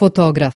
fotógrafo.